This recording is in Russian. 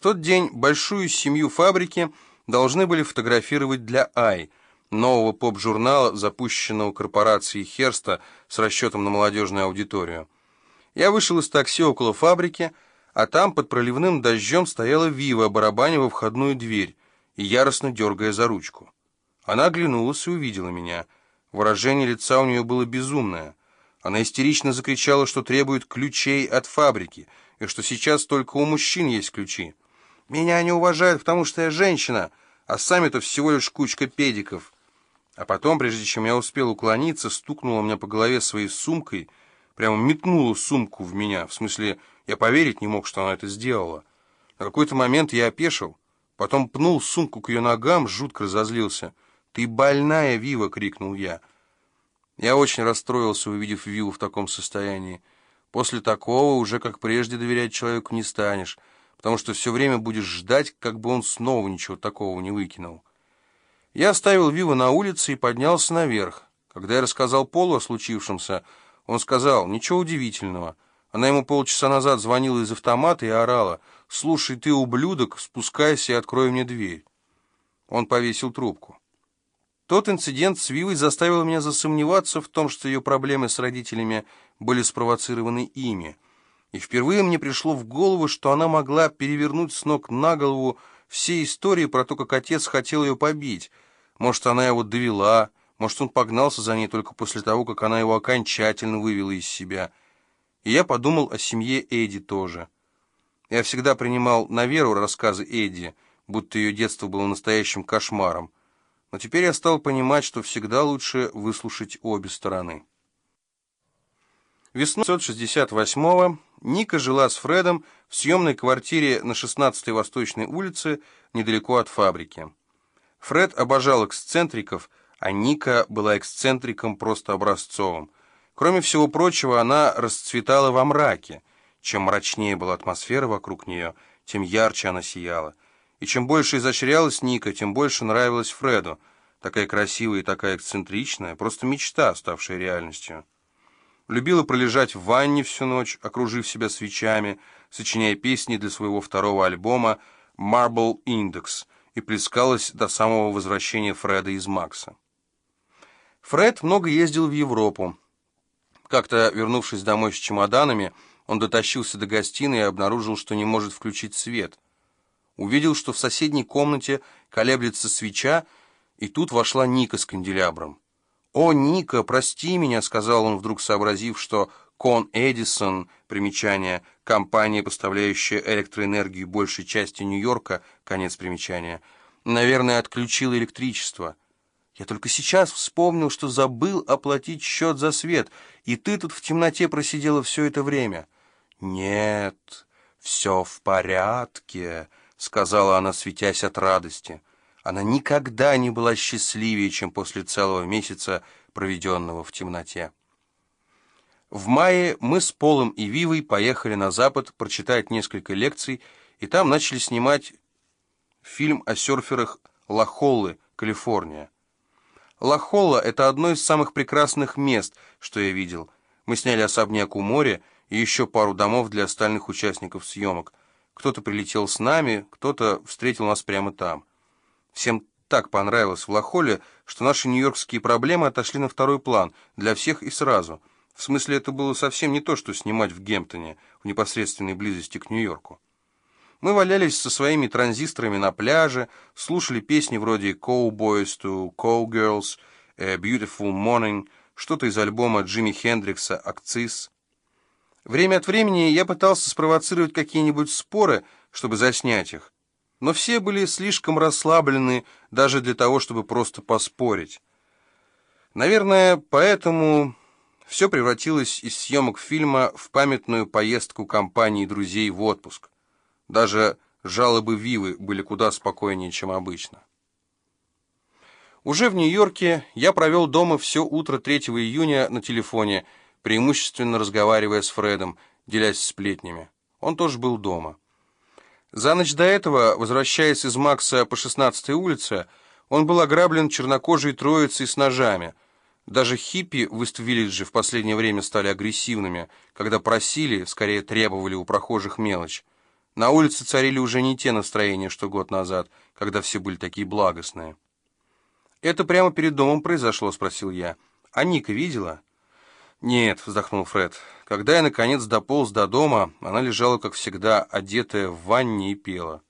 В тот день большую семью фабрики должны были фотографировать для «Ай», нового поп-журнала, запущенного корпорацией Херста с расчетом на молодежную аудиторию. Я вышел из такси около фабрики, а там под проливным дождем стояла Вива, барабаня во входную дверь и яростно дергая за ручку. Она оглянулась и увидела меня. Выражение лица у нее было безумное. Она истерично закричала, что требует ключей от фабрики, и что сейчас только у мужчин есть ключи. «Меня не уважают, потому что я женщина, а сами-то всего лишь кучка педиков». А потом, прежде чем я успел уклониться, стукнула меня по голове своей сумкой, прямо метнула сумку в меня, в смысле, я поверить не мог, что она это сделала. На какой-то момент я опешил, потом пнул сумку к ее ногам, жутко разозлился. «Ты больная, Вива!» — крикнул я. Я очень расстроился, увидев Виву в таком состоянии. После такого уже, как прежде, доверять человеку не станешь, потому что все время будешь ждать, как бы он снова ничего такого не выкинул. Я оставил Виву на улице и поднялся наверх. Когда я рассказал Полу о случившемся, он сказал, ничего удивительного. Она ему полчаса назад звонила из автомата и орала, «Слушай, ты, ублюдок, спускайся и открой мне дверь». Он повесил трубку. Тот инцидент с Вивой заставил меня засомневаться в том, что ее проблемы с родителями были спровоцированы ими. И впервые мне пришло в голову, что она могла перевернуть с ног на голову все истории про то, как отец хотел ее побить. Может, она его довела, может, он погнался за ней только после того, как она его окончательно вывела из себя. И я подумал о семье Эдди тоже. Я всегда принимал на веру рассказы Эдди, будто ее детство было настоящим кошмаром. Но теперь я стал понимать, что всегда лучше выслушать обе стороны. Весной 1968-го Ника жила с Фредом в съемной квартире на 16-й Восточной улице, недалеко от фабрики. Фред обожал эксцентриков, а Ника была эксцентриком просто образцовым. Кроме всего прочего, она расцветала во мраке. Чем мрачнее была атмосфера вокруг нее, тем ярче она сияла. И чем больше изощрялась Ника, тем больше нравилась Фреду. Такая красивая и такая эксцентричная, просто мечта, ставшая реальностью любила пролежать в ванне всю ночь, окружив себя свечами, сочиняя песни для своего второго альбома «Marble Index» и плескалась до самого возвращения Фреда из Макса. Фред много ездил в Европу. Как-то, вернувшись домой с чемоданами, он дотащился до гостиной и обнаружил, что не может включить свет. Увидел, что в соседней комнате колеблется свеча, и тут вошла Ника с канделябром. «О, Ника, прости меня», — сказал он, вдруг сообразив, что Кон Эдисон, примечание, компания, поставляющая электроэнергию большей части Нью-Йорка, конец примечания, наверное, отключила электричество. Я только сейчас вспомнил, что забыл оплатить счет за свет, и ты тут в темноте просидела все это время. «Нет, все в порядке», — сказала она, светясь от радости. Она никогда не была счастливее, чем после целого месяца, проведенного в темноте. В мае мы с Полом и Вивой поехали на Запад прочитать несколько лекций, и там начали снимать фильм о серферах Лахоллы, Калифорния. Лахолла — это одно из самых прекрасных мест, что я видел. Мы сняли особняк у моря и еще пару домов для остальных участников съемок. Кто-то прилетел с нами, кто-то встретил нас прямо там. Всем так понравилось в Лохоле, что наши нью-йоркские проблемы отошли на второй план, для всех и сразу. В смысле, это было совсем не то, что снимать в Гемптоне, в непосредственной близости к Нью-Йорку. Мы валялись со своими транзисторами на пляже, слушали песни вроде «Cowboys to Cowgirls», «A Beautiful Morning», что-то из альбома Джимми Хендрикса «Акцис». Время от времени я пытался спровоцировать какие-нибудь споры, чтобы заснять их но все были слишком расслаблены даже для того, чтобы просто поспорить. Наверное, поэтому все превратилось из съемок фильма в памятную поездку компании друзей в отпуск. Даже жалобы Вивы были куда спокойнее, чем обычно. Уже в Нью-Йорке я провел дома все утро 3 июня на телефоне, преимущественно разговаривая с Фредом, делясь сплетнями. Он тоже был дома. За ночь до этого, возвращаясь из Макса по 16-й улице, он был ограблен чернокожей троицей с ножами. Даже хиппи в Ист-Виллидже в последнее время стали агрессивными, когда просили, скорее требовали у прохожих мелочь. На улице царили уже не те настроения, что год назад, когда все были такие благостные. «Это прямо перед домом произошло?» — спросил я. «А Ника видела?» «Нет», — вздохнул Фред. «Когда я, наконец, дополз до дома, она лежала, как всегда, одетая в ванне и пела».